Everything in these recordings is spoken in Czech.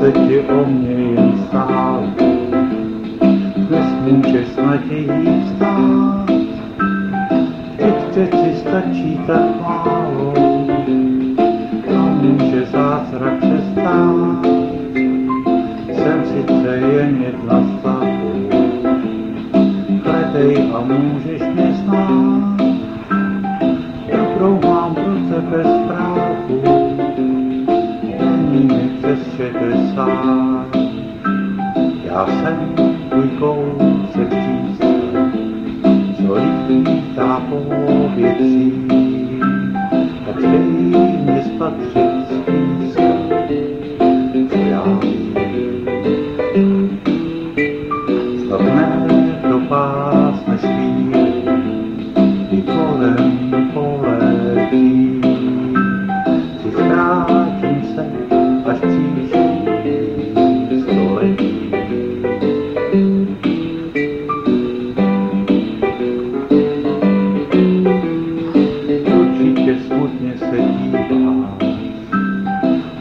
se ti o mě jen stál, dnes můžeš s nadějí vstát. Vždyť přeci stačí tak málo, a může zázrak se stát. Jsem sice jen jedna tlaku, hledej a můžeš mě znát. Mi přes šedesát. Já jsem tvůj kousek přístra, co lítá po věcí. Smutně se díváš,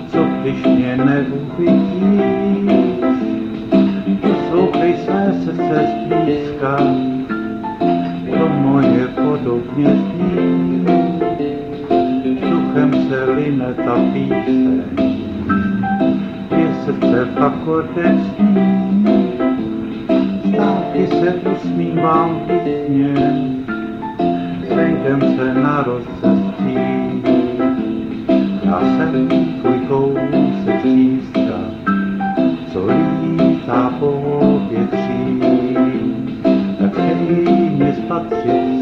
co když mě neuvidíš. Poslouchej své srdce zblízka, to moje podobně zní. Duchem se line ta píseň, je srdce v akordech sní. Stávky se usmívám pěkně, sejdem se na rozcestí zdá tvůj kousek čístka, co lítá po větří, tak chtěj mě spatřit